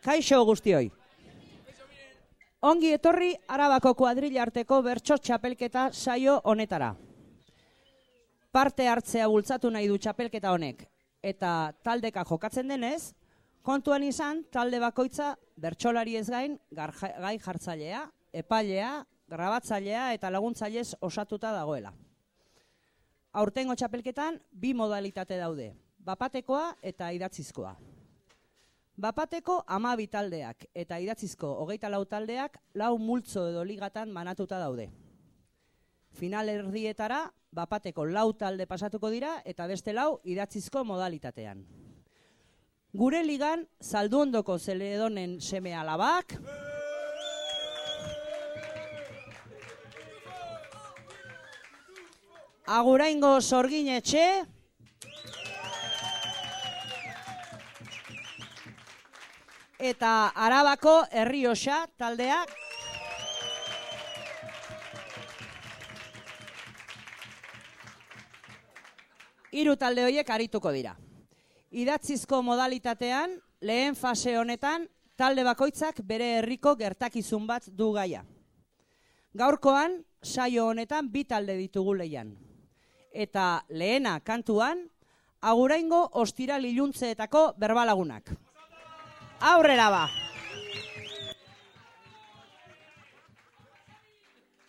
Kaixo guztioi. Ongi etorri Arabako kuadrilla arteko bertso txapelketa saio honetara. Parte hartzea bultzatu nahi du txapelketa honek eta taldeka jokatzen denez, kontuan izan talde bakoitza bertsolari ez gain gai jartzailea, epailea, grabatzailea eta laguntzailez osatuta dagoela. Aurtengo txapelketan bi modalitate daude, bapatekoa eta idatzizkoa. Bapateko ama taldeak eta idatzizko hogeita lau taldeak lau multzo edo ligatan manatuta daude. Final erdietara, bapateko lau talde pasatuko dira eta beste lau idatzizko modalitatean. Gure ligan, zaldu ondoko zeledonen seme alabak, Aguraingo sorgin etxe, eta Arabako Herrioxa taldeak Hiru talde horiek arituko dira. Idatzizko modalitatean lehen fase honetan talde bakoitzak bere herriko gertakizun bat du gaia. Gaurkoan saio honetan bi talde ditugu leian. Eta lehena kantuan aguraingo ostira liluntzeetako berbalagunak Aurrera va.